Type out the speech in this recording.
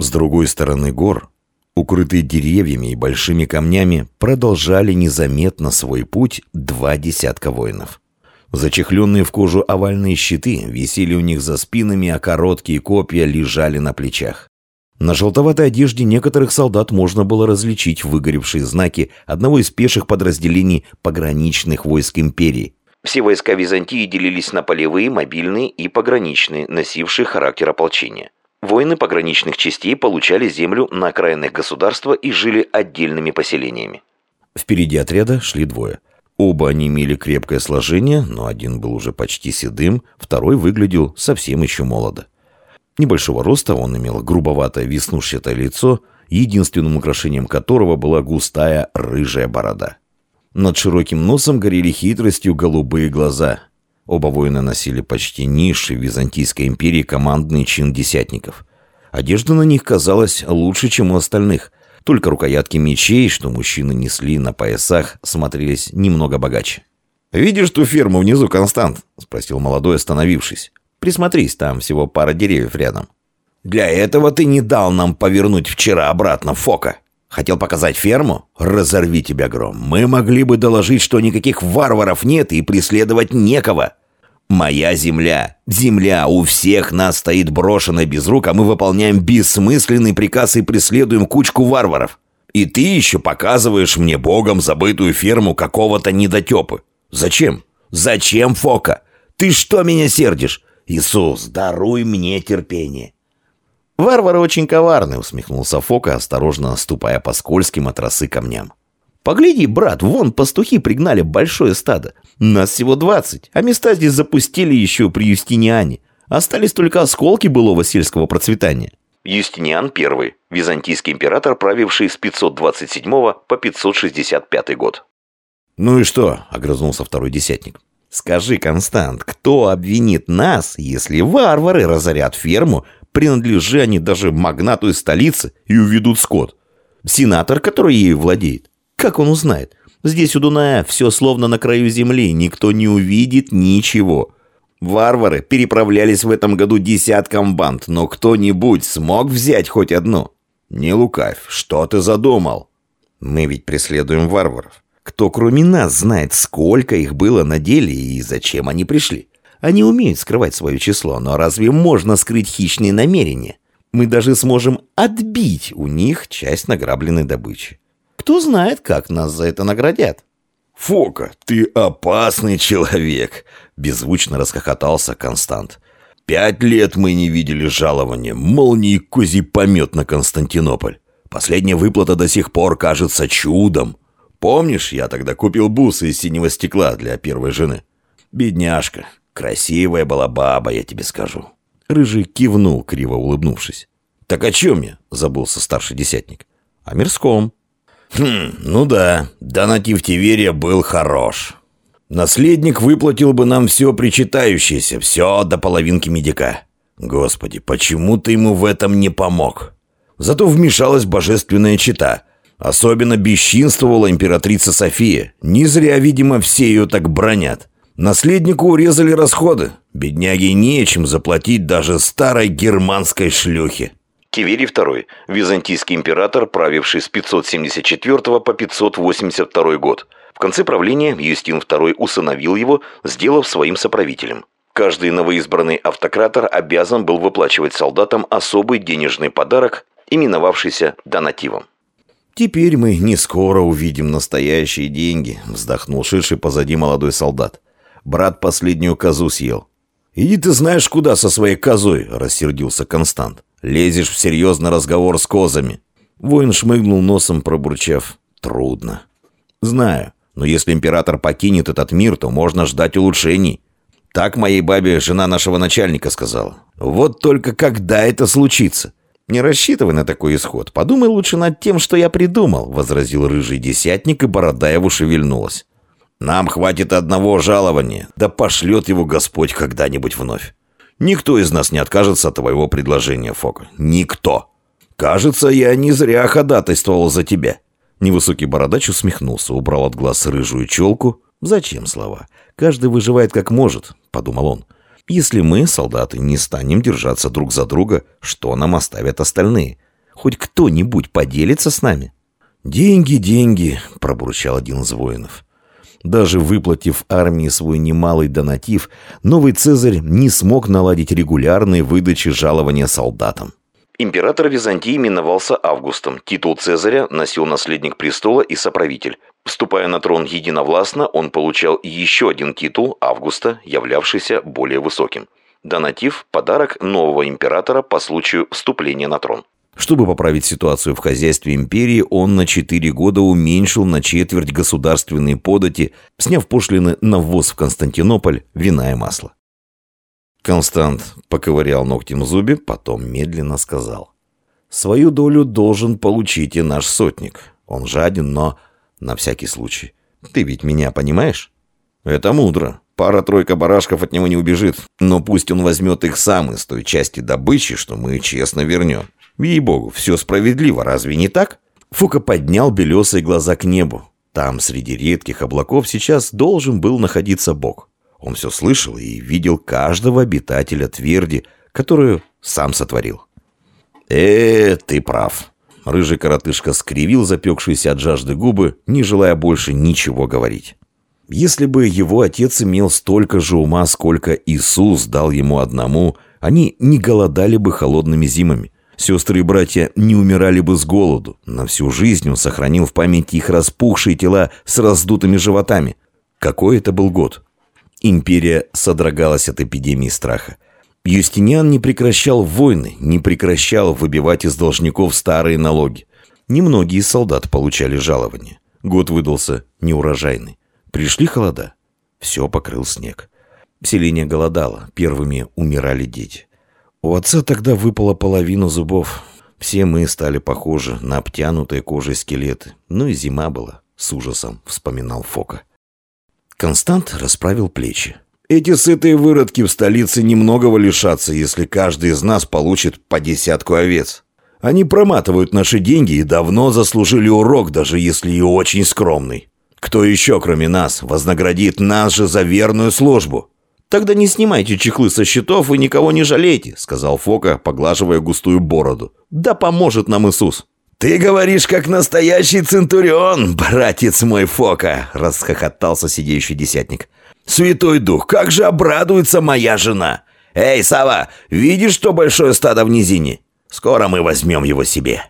С другой стороны гор, укрытые деревьями и большими камнями, продолжали незаметно свой путь два десятка воинов. Зачехленные в кожу овальные щиты висели у них за спинами, а короткие копья лежали на плечах. На желтоватой одежде некоторых солдат можно было различить выгоревшие знаки одного из пеших подразделений пограничных войск империи. Все войска Византии делились на полевые, мобильные и пограничные, носившие характер ополчения. Воины пограничных частей получали землю на окраинах государства и жили отдельными поселениями. Впереди отряда шли двое. Оба они имели крепкое сложение, но один был уже почти седым, второй выглядел совсем еще молодо. Небольшого роста он имел грубоватое веснушчатое лицо, единственным украшением которого была густая рыжая борода. Над широким носом горели хитростью голубые глаза. Оба воина носили почти низший в Византийской империи командный чин десятников. Одежда на них казалась лучше, чем у остальных. Только рукоятки мечей, что мужчины несли на поясах, смотрелись немного богаче. «Видишь ту ферму внизу, Констант?» — спросил молодой, остановившись. Присмотрись, там всего пара деревьев рядом. Для этого ты не дал нам повернуть вчера обратно Фока. Хотел показать ферму? Разорви тебя, Гром. Мы могли бы доложить, что никаких варваров нет и преследовать некого. Моя земля. Земля у всех нас стоит брошенная без рук, а мы выполняем бессмысленный приказ и преследуем кучку варваров. И ты еще показываешь мне богом забытую ферму какого-то недотепы. Зачем? Зачем, Фока? Ты что меня сердишь? Иисус, даруй мне терпение!» «Варвары очень коварны», — усмехнулся Фока, осторожно ступая по скользким от росы камням. «Погляди, брат, вон пастухи пригнали большое стадо. Нас всего двадцать, а места здесь запустили еще при Юстиниане. Остались только осколки былого сельского процветания». Юстиниан I, византийский император, правивший с 527 по 565 год. «Ну и что?» — огрызнулся второй десятник. Скажи, Констант, кто обвинит нас, если варвары разорят ферму, принадлежи они даже магнату из столицы и уведут скот? Сенатор, который ею владеет. Как он узнает? Здесь у Дуная все словно на краю земли, никто не увидит ничего. Варвары переправлялись в этом году десятком банд, но кто-нибудь смог взять хоть одну? Не лукавь, что ты задумал? Мы ведь преследуем варваров. Кто кроме нас знает, сколько их было на деле и зачем они пришли? Они умеют скрывать свое число, но разве можно скрыть хищные намерения? Мы даже сможем отбить у них часть награбленной добычи. Кто знает, как нас за это наградят? «Фока, ты опасный человек!» — беззвучно расхохотался Констант. «Пять лет мы не видели жалования, молнии козий помет на Константинополь. Последняя выплата до сих пор кажется чудом. Помнишь, я тогда купил бусы из синего стекла для первой жены? Бедняжка, красивая была баба, я тебе скажу». Рыжий кивнул, криво улыбнувшись. «Так о чем я?» — забылся старший десятник. «О мирском». «Хм, ну да, донатив Тиверия был хорош. Наследник выплатил бы нам все причитающееся, все до половинки медика. Господи, почему ты ему в этом не помог? Зато вмешалась божественная чита. Особенно бесчинствовала императрица София. Не зря, видимо, все ее так бронят. Наследнику урезали расходы. Бедняге нечем заплатить даже старой германской шлюхе. Киверий II, византийский император, правивший с 574 по 582 год. В конце правления Юстин II усыновил его, сделав своим соправителем. Каждый новоизбранный автократор обязан был выплачивать солдатам особый денежный подарок, именовавшийся донативом. «Теперь мы не скоро увидим настоящие деньги», — вздохнул шедший позади молодой солдат. «Брат последнюю козу съел». «Иди ты знаешь куда со своей козой», — рассердился Констант. «Лезешь в серьезный разговор с козами». Воин шмыгнул носом, пробурчав. «Трудно». «Знаю, но если император покинет этот мир, то можно ждать улучшений». Так моей бабе жена нашего начальника сказала. Вот только когда это случится? «Не рассчитывай на такой исход. Подумай лучше над тем, что я придумал», — возразил рыжий десятник, и борода его шевельнулась. «Нам хватит одного жалования, да пошлет его Господь когда-нибудь вновь. Никто из нас не откажется от твоего предложения, Фока. Никто. Кажется, я не зря ходатайствовал за тебя». Невысокий бородач усмехнулся, убрал от глаз рыжую челку. «Зачем слова? Каждый выживает как может», — подумал он. Если мы, солдаты, не станем держаться друг за друга, что нам оставят остальные? Хоть кто-нибудь поделится с нами?» «Деньги, деньги», — пробурчал один из воинов. Даже выплатив армии свой немалый донатив, новый Цезарь не смог наладить регулярные выдачи жалования солдатам. Император Византии именовался Августом. Титул Цезаря носил наследник престола и соправитель. Вступая на трон единовластно, он получал еще один титул Августа, являвшийся более высоким. Донатив – подарок нового императора по случаю вступления на трон. Чтобы поправить ситуацию в хозяйстве империи, он на 4 года уменьшил на четверть государственные подати, сняв пошлины на ввоз в Константинополь вина и масла. Констант поковырял ногтем зубе, потом медленно сказал. «Свою долю должен получить и наш сотник. Он жаден, но на всякий случай. Ты ведь меня понимаешь?» «Это мудро. Пара-тройка барашков от него не убежит. Но пусть он возьмет их сам из той части добычи, что мы честно вернем. Ей-богу, все справедливо, разве не так? Фука поднял белесые глаза к небу. Там, среди редких облаков, сейчас должен был находиться Бог. Он все слышал и видел каждого обитателя тверди, которую сам сотворил. э ты прав». Рыжий коротышка скривил запекшиеся от жажды губы, не желая больше ничего говорить. Если бы его отец имел столько же ума, сколько Иисус дал ему одному, они не голодали бы холодными зимами. Сестры и братья не умирали бы с голоду. На всю жизнь он сохранил в памяти их распухшие тела с раздутыми животами. Какой это был год? Империя содрогалась от эпидемии страха. Юстиниан не прекращал войны, не прекращал выбивать из должников старые налоги. Немногие солдат получали жалования. Год выдался неурожайный. Пришли холода. Все покрыл снег. Селение голодало, первыми умирали дети. У отца тогда выпала половина зубов. Все мы стали похожи на обтянутые кожей скелеты. Ну и зима была, с ужасом вспоминал Фока. Констант расправил плечи. Эти сытые выродки в столице немногого лишатся, если каждый из нас получит по десятку овец. Они проматывают наши деньги и давно заслужили урок, даже если и очень скромный. Кто еще, кроме нас, вознаградит нас же за верную службу? «Тогда не снимайте чехлы со счетов и никого не жалейте», — сказал Фока, поглаживая густую бороду. «Да поможет нам Иисус». «Ты говоришь, как настоящий центурион, братец мой Фока!» — расхохотался сидеющий десятник. «Святой Дух, как же обрадуется моя жена! Эй, Сава, видишь, что большое стадо в низине? Скоро мы возьмем его себе!»